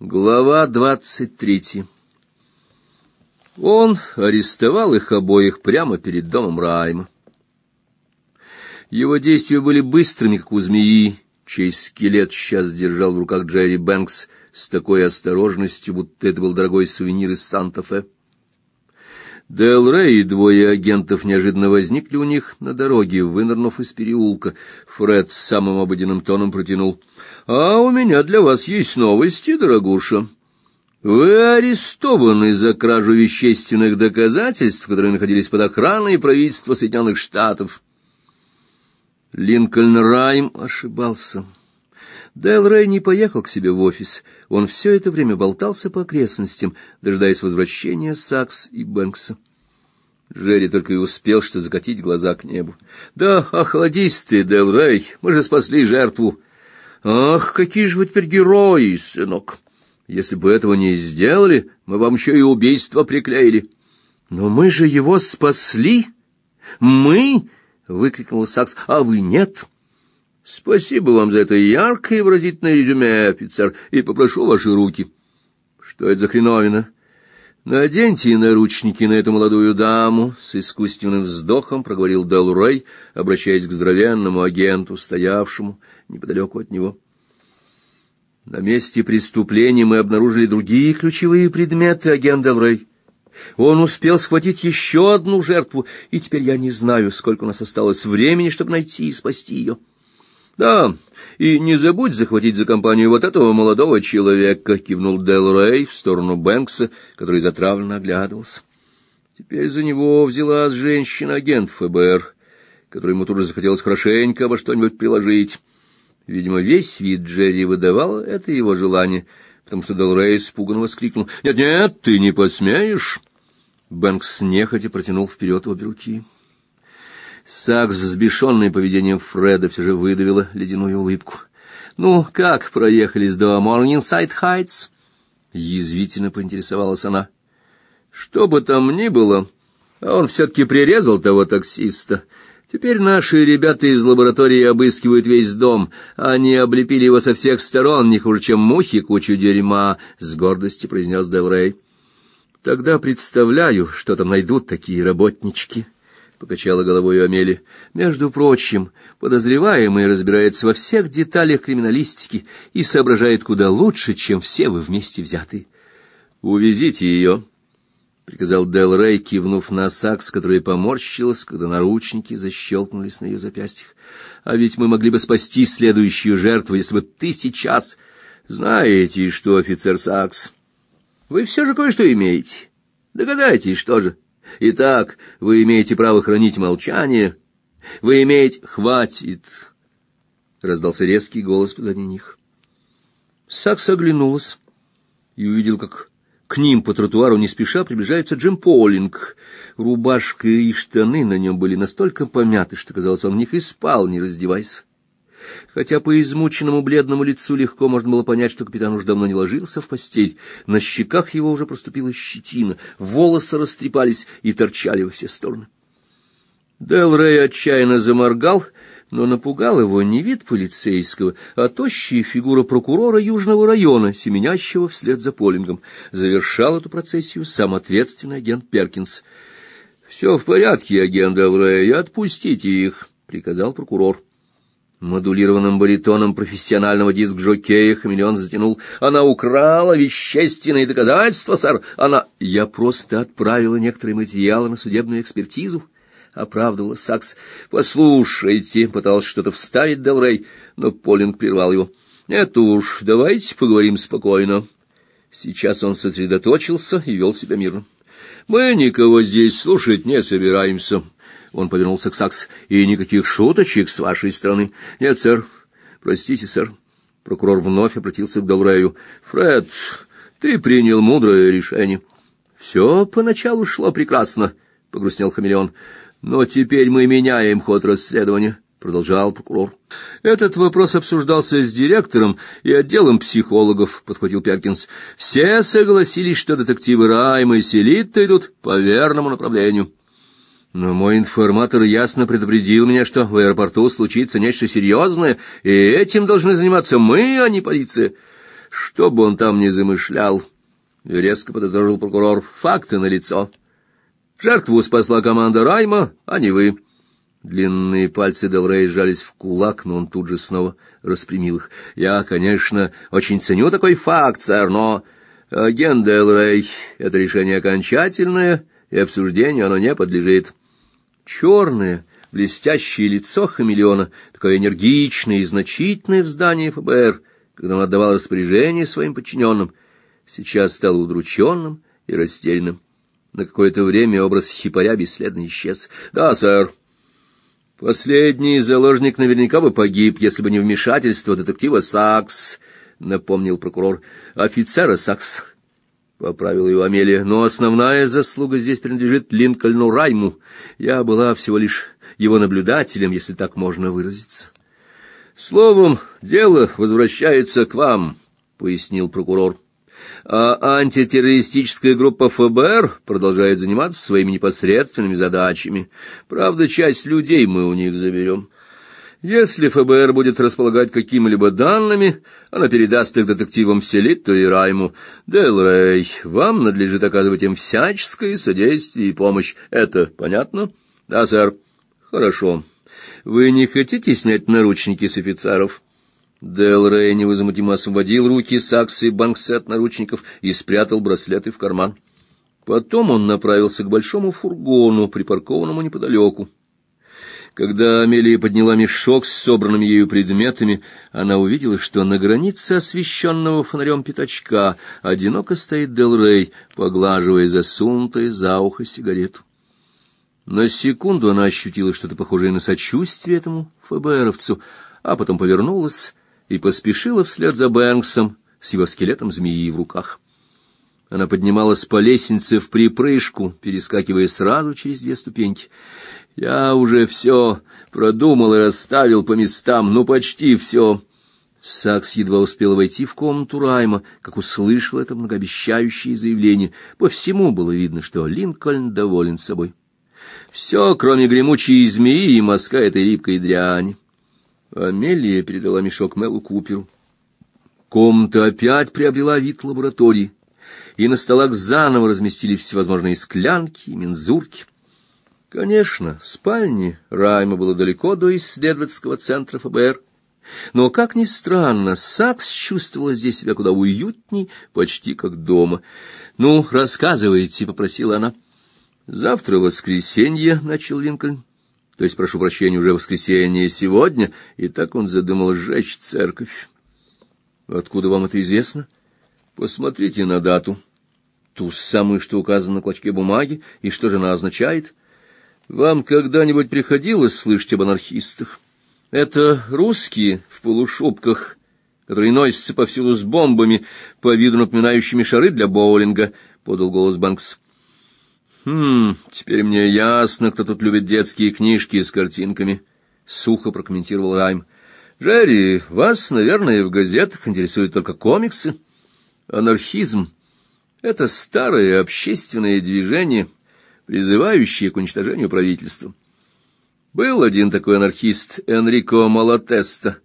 Глава двадцать третья. Он арестовал их обоих прямо перед домом Райма. Его действия были быстрыми, как у змеи, чей скелет сейчас держал в руках Джерри Бэнкс с такой осторожностью, будто это был дорогой сувенир из Санта-Фе. Дэл Рэй и двое агентов неожиданно возникли у них на дороге, вынырнув из переулка. Фред с самым обыденным тоном протянул. — А у меня для вас есть новости, дорогуша. Вы арестованы за кражу вещественных доказательств, которые находились под охраной правительства Соединенных Штатов. Линкольн Райм ошибался. Дэл Рэй не поехал к себе в офис. Он все это время болтался по окрестностям, дожидаясь возвращения Сакс и Бэнкса. Джерри только и успел что закатить глаза к небу. «Да охладись ты, Дэл Рэй, мы же спасли жертву!» «Ах, какие же вы теперь герои, сынок! Если бы этого не сделали, мы вам еще и убийство приклеили!» «Но мы же его спасли! Мы!» — выкрикнул Сакс. «А вы нет!» Спасибо вам за это яркое и выразительное резюме, офицер, и попрошу ваши руки. Что это за хреновина? Наденьте наручники на эту молодую даму, с искусственным вздохом проговорил Дел Рэй, обращаясь к здоровенному агенту, стоявшему неподалеку от него. На месте преступления мы обнаружили другие ключевые предметы, агент Дел Рэй. Он успел схватить еще одну жертву, и теперь я не знаю, сколько у нас осталось времени, чтобы найти и спасти ее. Да, и не забудь захватить за компанию вот этого молодого человека, кивнул Дел Рэй в сторону Бэнкса, который затравленно оглядывался. Теперь за него взялась женщина-агент ФБР, которой ему тут же захотелось хорошенько обо что-нибудь приложить. Видимо, весь вид Джерри выдавал это его желание, потому что Дел Рэй испуганно воскликнул: "Нет-нет, ты не посмеешь!" Бэнкс нехотя протянул вперед обе руки. Сакс, взбешенный поведением Фреда, все же выдавила ледяную улыбку. «Ну, как проехались до Морнингсайд-Хайтс?» Язвительно поинтересовалась она. «Что бы там ни было, а он все-таки прирезал того таксиста. Теперь наши ребята из лаборатории обыскивают весь дом. Они облепили его со всех сторон, не хуже, чем мухи кучу дерьма», — с гордостью произнес Дел Рей. «Тогда представляю, что там найдут такие работнички». — покачала головой Амели. — Между прочим, подозреваемый разбирается во всех деталях криминалистики и соображает куда лучше, чем все вы вместе взятые. — Увезите ее, — приказал Дел Рей, кивнув на Сакс, которая поморщилась, когда наручники защелкнулись на ее запястьях. — А ведь мы могли бы спасти следующую жертву, если бы ты сейчас... Знаете что, офицер Сакс, вы все же кое-что имеете. Догадайтесь, что же... Итак, вы имеете право хранить молчание. Вы имеете... Хватит! Раздался резкий голос позади них. Сакс оглянулась и увидел, как к ним по тротуару не спеша приближается Джим Полинг. Рубашка и штаны на нем были настолько помяты, что, казалось, он в них и спал, не раздеваясь. Хотя по измученному бледному лицу легко можно было понять, что капитан уж давно не ложился в постель, на щеках его уже проступила щетина, волосы растрепались и торчали во все стороны. Дэл Рэй отчаянно заморгал, но напугал его не вид полицейского, а тощая фигура прокурора Южного района, семенящего вслед за Полингом. Завершал эту процессию сам ответственный агент Перкинс. — Все в порядке, агент Дэл Рэй, отпустите их, — приказал прокурор. Модулированным баритоном профессионального диск-жокея хамелеон затянул. «Она украла вещественные доказательства, сэр! Она...» «Я просто отправила некоторые материалы на судебную экспертизу», — оправдывала Сакс. «Послушайте», — пытался что-то вставить Делрей, но Полинг прервал его. «Нет уж, давайте поговорим спокойно». Сейчас он сосредоточился и вел себя мирно. «Мы никого здесь слушать не собираемся». Он повернулся к Сакс. «И никаких шуточек с вашей стороны?» «Нет, сэр. Простите, сэр». Прокурор вновь обратился к Долрею. «Фред, ты принял мудрое решение». «Все поначалу шло прекрасно», — погрустнел хамелеон. «Но теперь мы меняем ход расследования». — продолжал прокурор. «Этот вопрос обсуждался с директором и отделом психологов», — подхватил Перкинс. «Все согласились, что детективы Райма и Селитта идут по верному направлению». Но мой информатор ясно предупредил меня, что в аэропорту случится нечто серьезное, и этим должны заниматься мы, а не полиция. Что бы он там ни замышлял, резко подытожил прокурор, факты налицо. Жертву спасла команда Райма, а не вы. Длинные пальцы Делрей сжались в кулак, но он тут же снова распрямил их. Я, конечно, очень ценю такой факт, сэр, но... Агент Делрей, это решение окончательное, и обсуждению оно не подлежит. Черное, блестящее лицо хамелеона, такое энергичное и значительное в здании ФБР, когда он отдавал распоряжение своим подчиненным, сейчас стало удрученным и растерянным. На какое-то время образ хипаря бесследно исчез. «Да, сэр». «Последний заложник наверняка бы погиб, если бы не вмешательство детектива Сакс», — напомнил прокурор. «Офицера Сакс», — поправила его Амелия. «Но основная заслуга здесь принадлежит Линкольну Райму. Я была всего лишь его наблюдателем, если так можно выразиться». «Словом, дело возвращается к вам», — пояснил прокурор а антитеррористическая группа ФБР продолжает заниматься своими непосредственными задачами. Правда, часть людей мы у них заберем. Если ФБР будет располагать какими-либо данными, она передаст их детективам Селитту и Райму. Дэл Рэй, вам надлежит оказывать им всяческое содействие и помощь. Это понятно? Да, сэр. Хорошо. Вы не хотите снять наручники с офицеров? Дел Рэй невозмутимо освободил руки Саксы и Банкса от наручников и спрятал браслеты в карман. Потом он направился к большому фургону, припаркованному неподалеку. Когда Амелия подняла мешок с собранными ею предметами, она увидела, что на границе освещенного фонарем пятачка одиноко стоит Дел Рэй, поглаживая засунутое за ухо сигарету. На секунду она ощутила что-то похожее на сочувствие этому ФБРовцу, а потом повернулась и поспешила вслед за Бэнксом с его скелетом змеи в руках. Она поднималась по лестнице в припрыжку, перескакивая сразу через две ступеньки. Я уже все продумал и расставил по местам, ну почти все. Сакс едва успел войти в комнату Райма, как услышал это многообещающее заявление. По всему было видно, что Линкольн доволен собой. Все, кроме гремучей змеи и мазка этой липкой дряни. Амелия передала мешок Мелу Куперу. Комната опять приобрела вид лаборатории, и на столах заново разместили всевозможные склянки и мензурки. Конечно, в спальне Райма было далеко до исследовательского центра ФБР, но, как ни странно, Сакс чувствовала здесь себя куда уютней, почти как дома. «Ну, рассказывайте», — попросила она. «Завтра воскресенье», — начал Линкольн то есть, прошу прощения, уже воскресенье сегодня, и так он задумал сжечь церковь. Откуда вам это известно? Посмотрите на дату. Ту самую, что указано на клочке бумаги, и что же она означает? Вам когда-нибудь приходилось слышать об анархистах? Это русские в полушубках, которые носятся повсюду с бомбами, по виду напоминающими шары для боулинга, — подал голос Банкс. «Хм, теперь мне ясно, кто тут любит детские книжки с картинками», — сухо прокомментировал Райм. «Джерри, вас, наверное, в газетах интересуют только комиксы. Анархизм — это старое общественное движение, призывающее к уничтожению правительства. Был один такой анархист, Энрико Малатеста.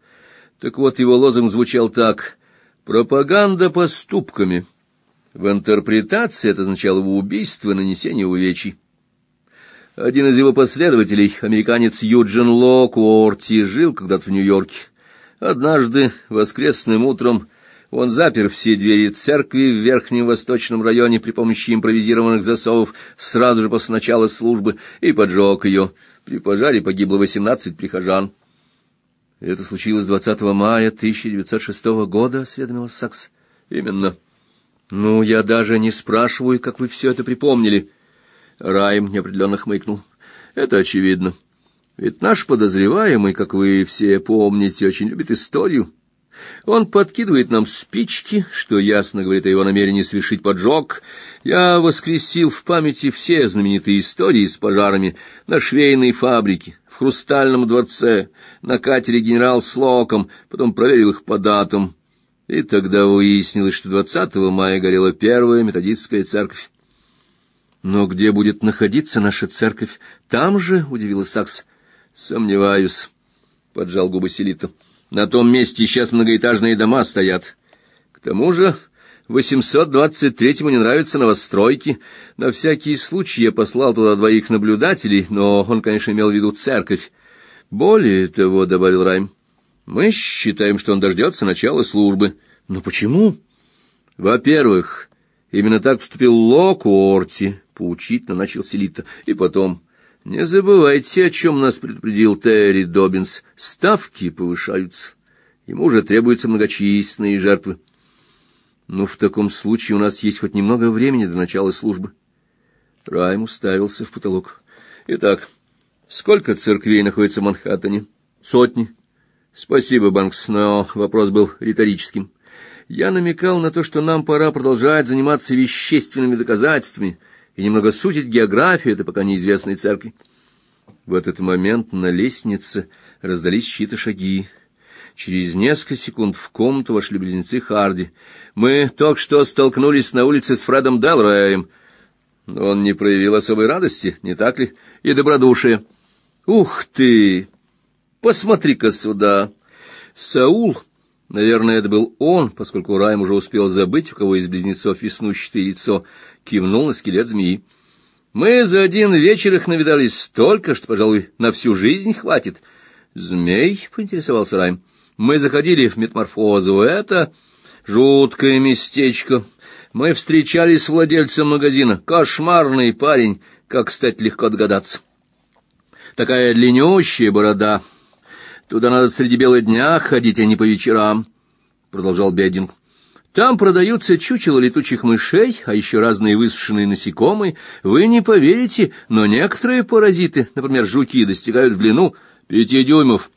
Так вот, его лозунг звучал так «Пропаганда поступками». В интерпретации это означало убийство и нанесение увечий. Один из его последователей, американец Юджин Локуорти, жил когда-то в Нью-Йорке. Однажды, воскресным утром, он запер все двери церкви в Верхнем Восточном районе при помощи импровизированных засовов сразу же после начала службы и поджег ее. При пожаре погибло восемнадцать прихожан. Это случилось 20 мая 1906 года, осведомился Сакс. Именно. Ну, я даже не спрашиваю, как вы все это припомнили. Райм неопределенно хмыкнул. Это очевидно. Ведь наш подозреваемый, как вы все помните, очень любит историю. Он подкидывает нам спички, что ясно говорит о его намерении совершить поджог. Я воскресил в памяти все знаменитые истории с пожарами на швейной фабрике, в Хрустальном дворце, на катере генерал Слоком, потом проверил их по датам. И тогда выяснилось, что 20 мая горела первая методистская церковь. Но где будет находиться наша церковь? Там же, удивилась Сакс. Сомневаюсь, поджал губы Селита. На том месте сейчас многоэтажные дома стоят. К тому же 823-му не нравятся новостройки. На всякий случай я послал туда двоих наблюдателей, но он, конечно, имел в виду церковь. Более того, — добавил Райм, — мы считаем, что он дождется начала службы. Но почему? Во-первых, именно так поступил Лок Орти, — поучительно начал Селита. И потом, не забывайте, о чем нас предупредил Терри Добинс. Ставки повышаются. Ему уже требуются многочисленные жертвы. Ну, в таком случае у нас есть хоть немного времени до начала службы. Райм уставился в потолок. Итак, сколько церквей находится в Манхэттене? Сотни. Спасибо, Банкс, но вопрос был риторическим. Я намекал на то, что нам пора продолжать заниматься вещественными доказательствами и немного сузить географию этой пока неизвестной церкви. В этот момент на лестнице раздались чьи-то шаги. Через несколько секунд в комнату вошли близнецы Харди. Мы только что столкнулись на улице с Фредом Делроем. Он не проявил особой радости, не так ли? И добродушия. Ух ты! Посмотри-ка сюда. Саул, наверное, это был он, поскольку Райм уже успел забыть, у кого из близнецов веснущатое лицо, кивнул на скелет змеи. Мы за один вечер их навидались столько, что, пожалуй, на всю жизнь хватит. Змей, поинтересовался Райм. Мы заходили в метаморфозу. Это жуткое местечко. Мы встречались с владельцем магазина. Кошмарный парень, как стать легко догадаться. Такая длиннющая борода. Туда надо среди бела дня ходить, а не по вечерам, продолжал Бединг. Там продаются чучела летучих мышей, а еще разные высушенные насекомые. Вы не поверите, но некоторые паразиты, например, жуки, достигают в длину пяти дюймов.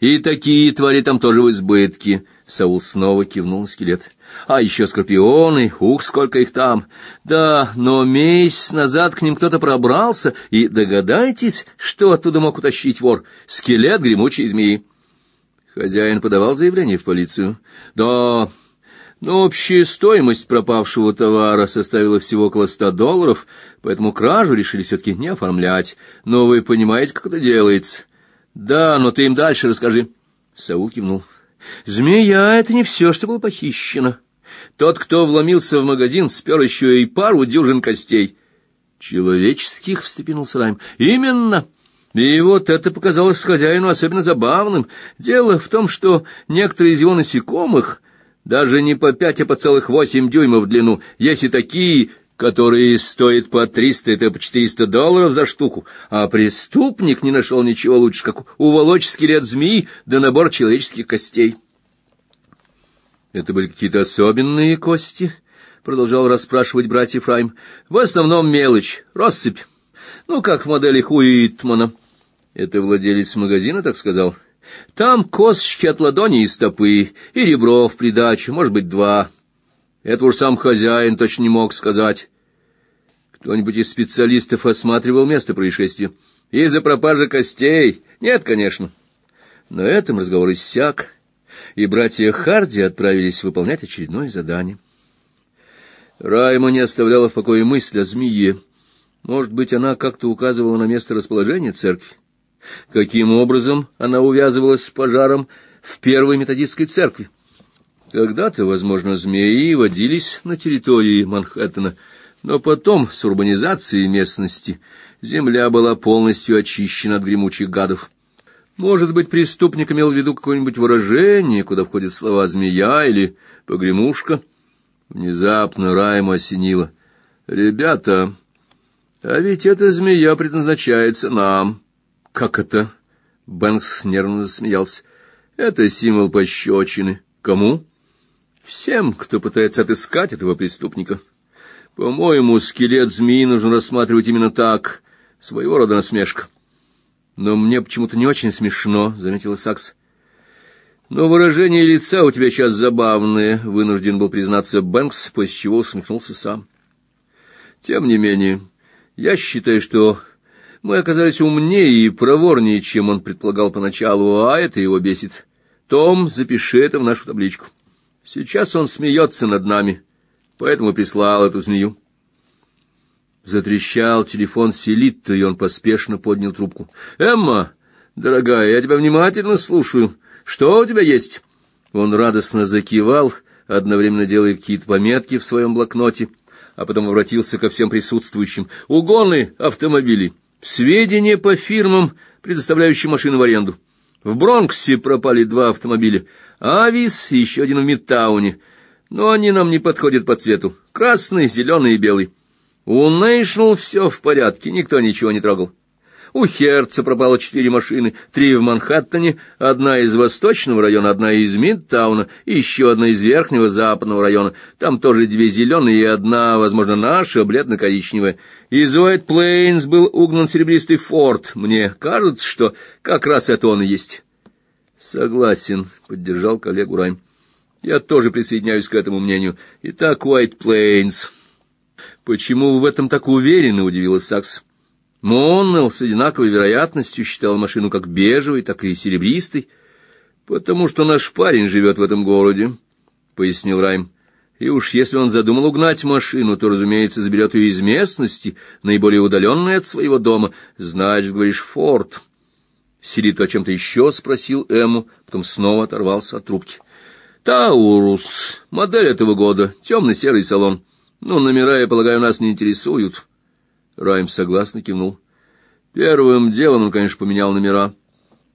И такие твари там тоже в избытке. Саул снова кивнул скелет. А еще скорпионы, ух, сколько их там. Да, но месяц назад к ним кто-то пробрался, и догадайтесь, что оттуда мог утащить вор? Скелет гремучей змеи. Хозяин подавал заявление в полицию. Да, но общая стоимость пропавшего товара составила всего около ста долларов, поэтому кражу решили все-таки не оформлять. Но вы понимаете, как это делается. Да, но ты им дальше расскажи. Саул кивнул. Змея — это не все, что было похищено. Тот, кто вломился в магазин, спер еще и пару дюжин костей. Человеческих, — встрепенулся Райм. Именно. И вот это показалось хозяину особенно забавным. Дело в том, что некоторые из его насекомых, даже не по пять, а по целых восемь дюймов в длину, есть и такие, которые стоят по триста, это по четыреста долларов за штуку, а преступник не нашел ничего лучше, как уволочь скелет змеи да набор человеческих костей. Это были какие-то особенные кости, продолжал расспрашивать братьев Райм. В основном мелочь, россыпь. Ну, как в модели Хуитмана. Это владелец магазина так сказал. Там косточки от ладони и стопы, и ребро в придачу, может быть, два. Это уж сам хозяин точно не мог сказать. Кто-нибудь из специалистов осматривал место происшествия? Из-за пропажи костей? Нет, конечно. Но этом разговор иссяк, и братья Харди отправились выполнять очередное задание. Райма не оставляла в покое мысль о змее. Может быть, она как-то указывала на место расположения церкви? Каким образом она увязывалась с пожаром в первой методистской церкви? Когда-то, возможно, змеи водились на территории Манхэттена, но потом, с урбанизацией местности, земля была полностью очищена от гремучих гадов. Может быть, преступник имел в виду какое-нибудь выражение, куда входят слова «змея» или «погремушка»? Внезапно Райма осенило. «Ребята, а ведь эта змея предназначается нам». «Как это?» Бэнкс нервно засмеялся. «Это символ пощечины. Кому?» всем, кто пытается отыскать этого преступника. По-моему, скелет змеи нужно рассматривать именно так, своего рода насмешка. Но мне почему-то не очень смешно, заметила Сакс. Но выражение лица у тебя сейчас забавное, вынужден был признаться Бэнкс, после чего усмехнулся сам. Тем не менее, я считаю, что мы оказались умнее и проворнее, чем он предполагал поначалу, а это его бесит. Том, запиши это в нашу табличку. Сейчас он смеется над нами, поэтому прислал эту змею. Затрещал телефон Селитта, и он поспешно поднял трубку. «Эмма, дорогая, я тебя внимательно слушаю. Что у тебя есть?» Он радостно закивал, одновременно делая какие-то пометки в своем блокноте, а потом обратился ко всем присутствующим. «Угоны автомобилей! Сведения по фирмам, предоставляющим машины в аренду. В Бронксе пропали два автомобиля, Авис и еще один в Мидтауне, но они нам не подходят по цвету. Красный, зеленый и белый. У Нейшнл все в порядке, никто ничего не трогал. У Херца пропало четыре машины, три в Манхэттене, одна из восточного района, одна из Мидтауна и еще одна из верхнего западного района. Там тоже две зеленые и одна, возможно, наша, бледно-коричневая. Из Уайт Плейнс был угнан серебристый форт. Мне кажется, что как раз это он и есть. Согласен, поддержал коллегу Райм. Я тоже присоединяюсь к этому мнению. Итак, Уайт Плейнс. Почему вы в этом так уверены, удивилась Сакс. Моннелл с одинаковой вероятностью считал машину как бежевой, так и серебристой, потому что наш парень живет в этом городе, — пояснил Райм. И уж если он задумал угнать машину, то, разумеется, заберет ее из местности, наиболее удаленной от своего дома. Значит, говоришь, форт. Сирит о чем-то еще спросил Эму, потом снова оторвался от трубки. Таурус, модель этого года, темно-серый салон. Ну, номера, я полагаю, нас не интересуют. Райм согласно кивнул. Первым делом он, конечно, поменял номера.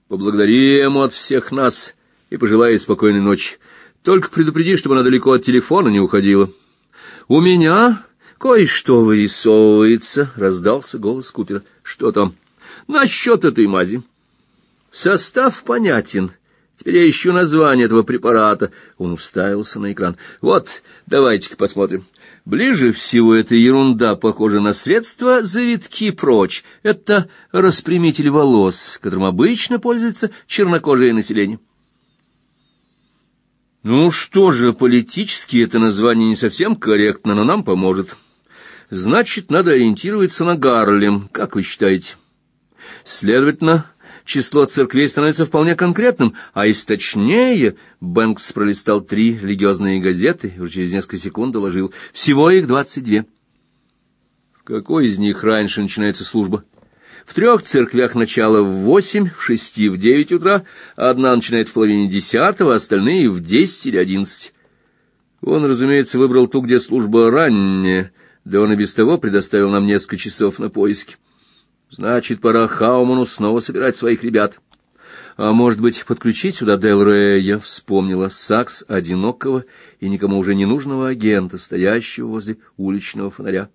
Поблагодари ему от всех нас и пожелай спокойной ночи. Только предупреди, чтобы она далеко от телефона не уходила. У меня кое-что вырисовывается, раздался голос Купера. Что там? Насчет этой мази. Состав понятен. Теперь я ищу название этого препарата. Он уставился на экран. Вот, давайте-ка посмотрим. Ближе всего эта ерунда похожа на средство завитки прочь. Это распрямитель волос, которым обычно пользуется чернокожее население. Ну что же, политически это название не совсем корректно, но нам поможет. Значит, надо ориентироваться на Гарлем, как вы считаете? Следовательно, число церквей становится вполне конкретным, а если точнее, Бэнкс пролистал три религиозные газеты и через несколько секунд доложил, всего их двадцать две. В какой из них раньше начинается служба? В трех церквях начало в восемь, в шести, в девять утра, одна начинает в половине десятого, остальные в десять или одиннадцать. Он, разумеется, выбрал ту, где служба ранняя, да он и без того предоставил нам несколько часов на поиски. Значит, пора Хауману снова собирать своих ребят. А может быть, подключить сюда Дел Рея, вспомнила Сакс одинокого и никому уже не нужного агента, стоящего возле уличного фонаря.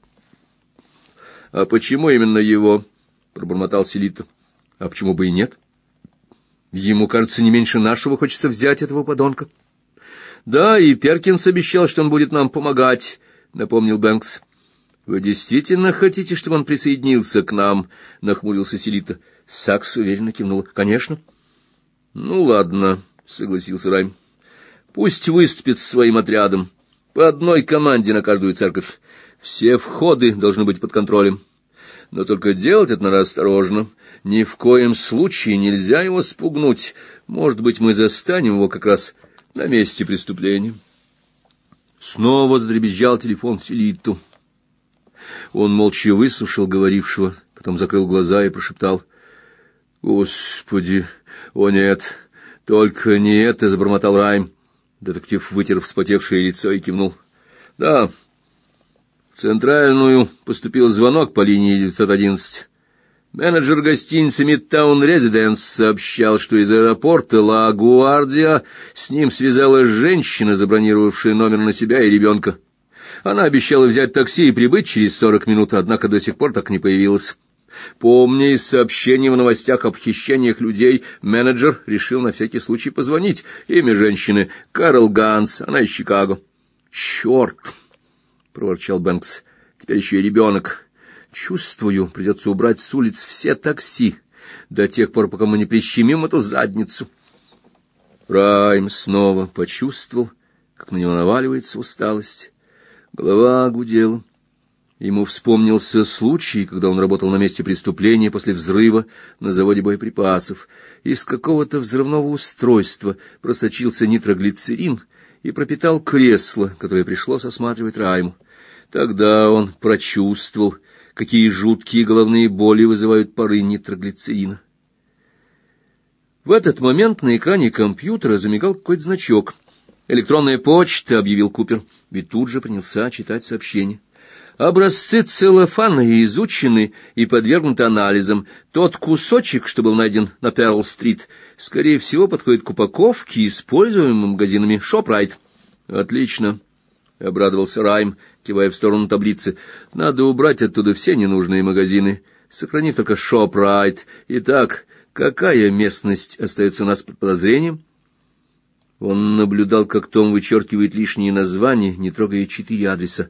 А почему именно его? пробормотал Селита. А почему бы и нет? Ему, кажется, не меньше нашего хочется взять этого подонка. Да, и Перкинс обещал, что он будет нам помогать, напомнил Бэнкс. Вы действительно хотите, чтобы он присоединился к нам? нахмурился Селита. Сакс уверенно кивнул. Конечно. Ну ладно, согласился Райм. Пусть выступит с своим отрядом. По одной команде на каждую церковь. Все входы должны быть под контролем. Но только делать это надо осторожно. Ни в коем случае нельзя его спугнуть. Может быть, мы застанем его как раз на месте преступления. Снова задребезжал телефон Селиту. Он молча выслушал говорившего, потом закрыл глаза и прошептал. «Господи! О, нет! Только не это!» — забормотал Райм. Детектив вытер вспотевшее лицо и кивнул. «Да, в центральную поступил звонок по линии 911. Менеджер гостиницы Midtown Residence сообщал, что из аэропорта Ла Гуардия с ним связалась женщина, забронировавшая номер на себя и ребенка. Она обещала взять такси и прибыть через сорок минут, однако до сих пор так не появилась. Помня из сообщений в новостях об хищениях людей, менеджер решил на всякий случай позвонить. Имя женщины — Карл Ганс, она из Чикаго. «Черт!» — проворчал Бэнкс. «Теперь еще и ребенок. Чувствую, придется убрать с улиц все такси до тех пор, пока мы не прищемим эту задницу». Райм снова почувствовал, как на него наваливается усталость. Голова гудела. Ему вспомнился случай, когда он работал на месте преступления после взрыва на заводе боеприпасов. Из какого-то взрывного устройства просочился нитроглицерин и пропитал кресло, которое пришлось осматривать Райму. Тогда он прочувствовал, какие жуткие головные боли вызывают пары нитроглицерина. В этот момент на экране компьютера замигал какой-то значок — Электронная почта, объявил Купер, ведь тут же принялся читать сообщение. Образцы целлофана изучены и подвергнуты анализам. Тот кусочек, что был найден на Перл-стрит, скорее всего, подходит к упаковке, используемым магазинами Шопрайт. Отлично, обрадовался Райм, кивая в сторону таблицы. Надо убрать оттуда все ненужные магазины, сохранив только Шопрайт. Итак, какая местность остается у нас под подозрением? Он наблюдал, как Том вычеркивает лишние названия, не трогая четыре адреса.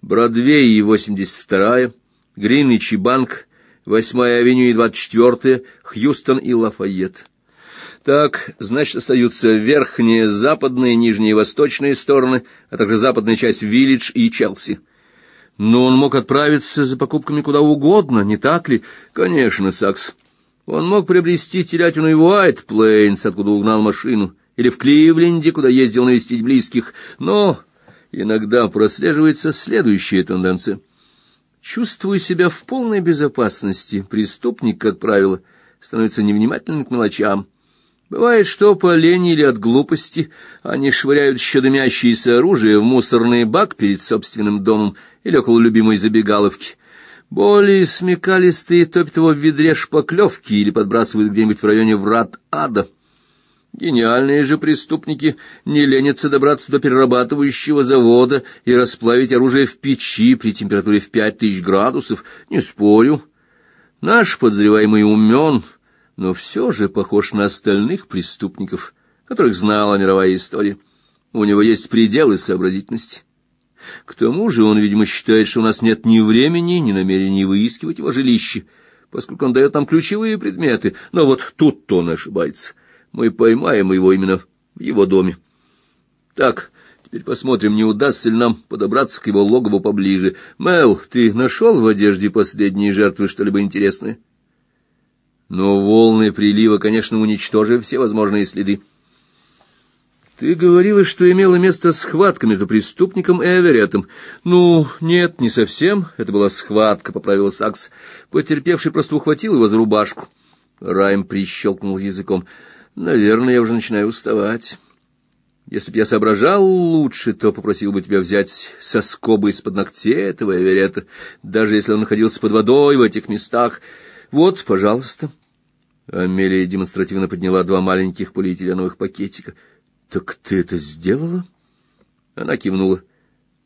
Бродвей и 82-я, Гринвич и Банк, 8-я авеню и 24-я, Хьюстон и Лафайет. Так, значит, остаются верхние, западные, нижние и восточные стороны, а также западная часть Виллидж и Челси. Но он мог отправиться за покупками куда угодно, не так ли? Конечно, Сакс. Он мог приобрести телятину и Уайт Плейнс, откуда угнал машину, или в Кливленде, куда ездил навестить близких, но иногда прослеживается следующая тенденция. Чувствуя себя в полной безопасности, преступник, как правило, становится невнимательным к мелочам. Бывает, что по лени или от глупости они швыряют еще дымящееся оружие в мусорный бак перед собственным домом или около любимой забегаловки. Более смекалистые топят его в ведре шпаклевки или подбрасывают где-нибудь в районе врат ада. Гениальные же преступники не ленятся добраться до перерабатывающего завода и расплавить оружие в печи при температуре в пять тысяч градусов, не спорю. Наш подозреваемый умен, но все же похож на остальных преступников, которых знала мировая история. У него есть пределы сообразительности. К тому же он, видимо, считает, что у нас нет ни времени, ни намерения выискивать его жилище, поскольку он дает нам ключевые предметы, но вот тут-то он ошибается мы поймаем его именно в его доме. Так, теперь посмотрим, не удастся ли нам подобраться к его логову поближе. Мел, ты нашел в одежде последние жертвы что-либо интересное? Но волны прилива, конечно, уничтожили все возможные следы. Ты говорила, что имела место схватка между преступником и Эверетом. Ну, нет, не совсем. Это была схватка, поправила Сакс. Потерпевший просто ухватил его за рубашку. Райм прищелкнул языком. Наверное, я уже начинаю уставать. Если б я соображал лучше, то попросил бы тебя взять соскобы из-под ногтей этого Эверета, даже если он находился под водой в этих местах. Вот, пожалуйста. Амелия демонстративно подняла два маленьких полиэтиленовых пакетика. Так ты это сделала? Она кивнула.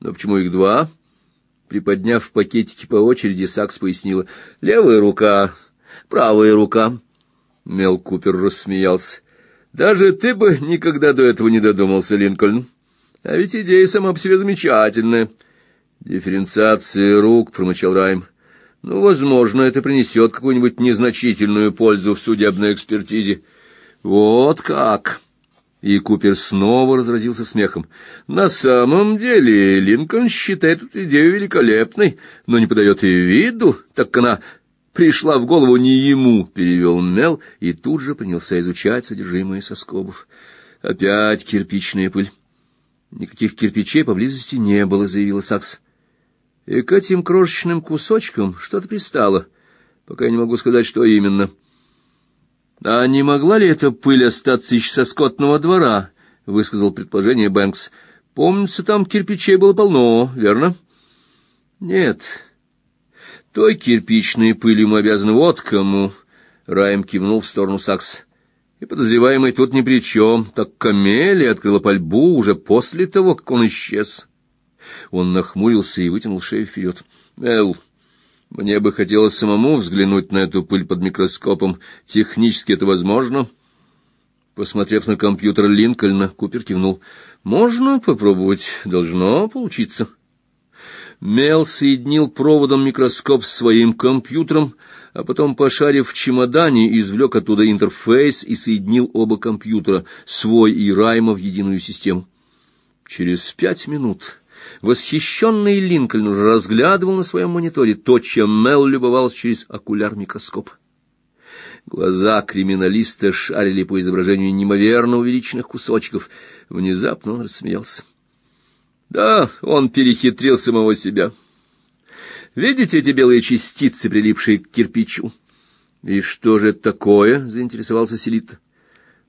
Но почему их два? Приподняв пакетики по очереди, Сакс пояснила: "Левая рука, правая рука". Мел Купер рассмеялся. Даже ты бы никогда до этого не додумался, Линкольн. А ведь идея сама по себе замечательная. Дифференциация рук, промычал Райм. Ну, возможно, это принесет какую-нибудь незначительную пользу в судебной экспертизе. Вот как. И Купер снова разразился смехом. На самом деле, Линкольн считает эту идею великолепной, но не подает и виду, так как она пришла в голову не ему, перевел Мел и тут же принялся изучать содержимое соскобов. Опять кирпичная пыль. Никаких кирпичей поблизости не было, заявила Сакс. И к этим крошечным кусочкам что-то пристало, пока я не могу сказать, что именно. А не могла ли эта пыль остаться еще со скотного двора? высказал предположение Бэнкс. Помнится, там кирпичей было полно, верно? Нет. Той кирпичной пылью мы обязаны вот кому. Райм кивнул в сторону Сакс. И подозреваемый тут ни при чем, так Камелия открыла пальбу уже после того, как он исчез. Он нахмурился и вытянул шею вперед. Эл, мне бы хотелось самому взглянуть на эту пыль под микроскопом. Технически это возможно? Посмотрев на компьютер Линкольна, Купер кивнул. Можно попробовать, должно получиться. Мел соединил проводом микроскоп с своим компьютером, а потом, пошарив в чемодане, извлек оттуда интерфейс и соединил оба компьютера, свой и Райма, в единую систему. Через пять минут восхищенный Линкольн уже разглядывал на своем мониторе то, чем Мел любовался через окуляр-микроскоп. Глаза криминалиста шарили по изображению неимоверно увеличенных кусочков. Внезапно он рассмеялся. Да, он перехитрил самого себя. Видите эти белые частицы, прилипшие к кирпичу? И что же это такое? заинтересовался Селит.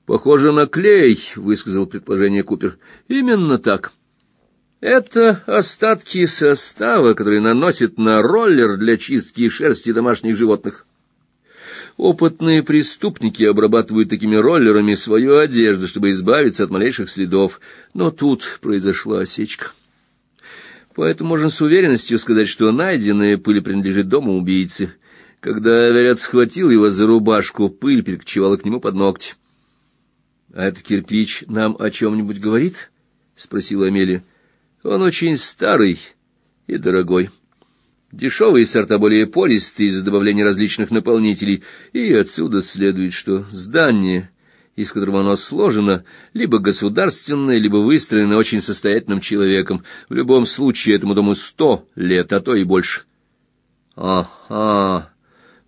Похоже на клей, высказал предположение Купер. Именно так. Это остатки состава, который наносит на роллер для чистки шерсти домашних животных. Опытные преступники обрабатывают такими роллерами свою одежду, чтобы избавиться от малейших следов, но тут произошла осечка. Поэтому можно с уверенностью сказать, что найденная пыль принадлежит дому убийцы. Когда Верят схватил его за рубашку, пыль перекочевала к нему под ногти. — А этот кирпич нам о чем-нибудь говорит? — спросила Амелия. — Он очень старый и дорогой. Дешевые сорта более пористые из-за добавления различных наполнителей, и отсюда следует, что здание, из которого оно сложено, либо государственное, либо выстроено очень состоятельным человеком. В любом случае этому дому сто лет, а то и больше. — Ага,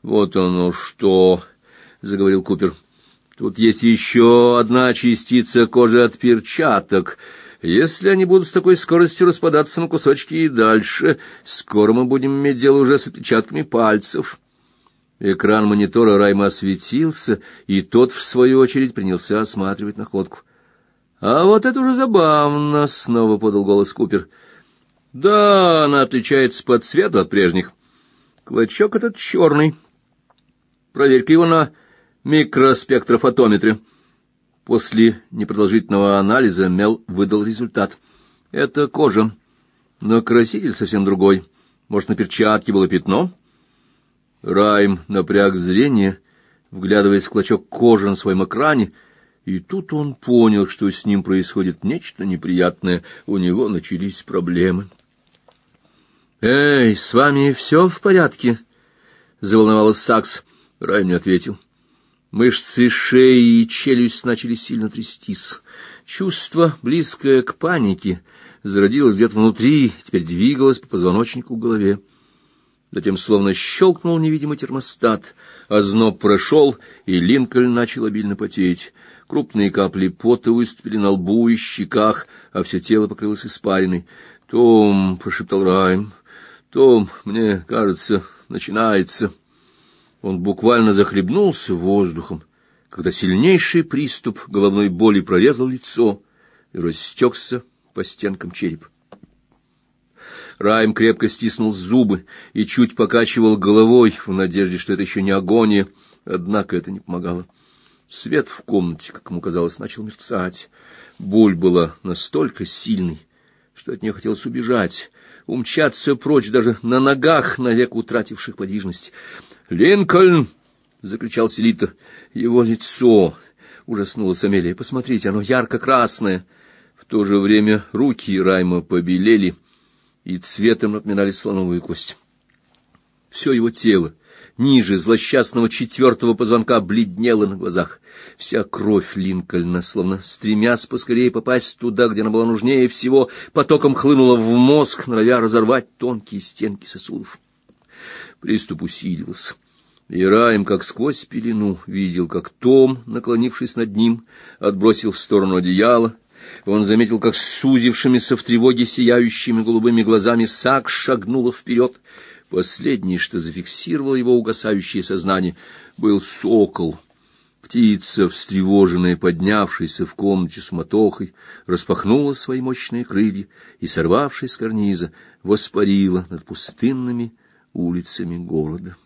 вот оно что, — заговорил Купер. — Тут есть еще одна частица кожи от перчаток — если они будут с такой скоростью распадаться на кусочки и дальше, скоро мы будем иметь дело уже с отпечатками пальцев. Экран монитора Райма осветился, и тот, в свою очередь, принялся осматривать находку. — А вот это уже забавно, — снова подал голос Купер. — Да, она отличается по цвету от прежних. Клочок этот черный. Проверь-ка его на микроспектрофотометре. — После непродолжительного анализа Мел выдал результат. Это кожа, но краситель совсем другой. Может, на перчатке было пятно? Райм напряг зрение, вглядываясь в клочок кожи на своем экране, и тут он понял, что с ним происходит нечто неприятное. У него начались проблемы. «Эй, с вами все в порядке?» — заволновалась Сакс. Райм не ответил. Мышцы шеи и челюсть начали сильно трястись. Чувство, близкое к панике, зародилось где-то внутри, теперь двигалось по позвоночнику в голове. Затем словно щелкнул невидимый термостат, а зноб прошел, и Линкольн начал обильно потеть. Крупные капли пота выступили на лбу и щеках, а все тело покрылось испариной. «Том», — прошептал Райм, — «Том, мне кажется, начинается». Он буквально захлебнулся воздухом, когда сильнейший приступ головной боли прорезал лицо и растекся по стенкам череп. Райм крепко стиснул зубы и чуть покачивал головой в надежде, что это еще не агония, однако это не помогало. Свет в комнате, как ему казалось, начал мерцать. Боль была настолько сильной, что от нее хотелось убежать, умчаться прочь даже на ногах, навек утративших подвижность. «Линкольн!» — закричал Селита. «Его лицо!» — ужаснулась Амелия. «Посмотрите, оно ярко-красное!» В то же время руки Райма побелели и цветом напоминали слоновую кость. Все его тело, ниже злосчастного четвертого позвонка, бледнело на глазах. Вся кровь Линкольна, словно стремясь поскорее попасть туда, где она была нужнее всего, потоком хлынула в мозг, норовя разорвать тонкие стенки сосудов. Приступ усилился. И Раем, как сквозь пелену, видел, как Том, наклонившись над ним, отбросил в сторону одеяло. Он заметил, как сузившимися в тревоге сияющими голубыми глазами Сак шагнула вперед. Последнее, что зафиксировало его угасающее сознание, был сокол. Птица, встревоженная, поднявшаяся в комнате с мотохой, распахнула свои мощные крылья и, сорвавшись с карниза, воспарила над пустынными улицами города.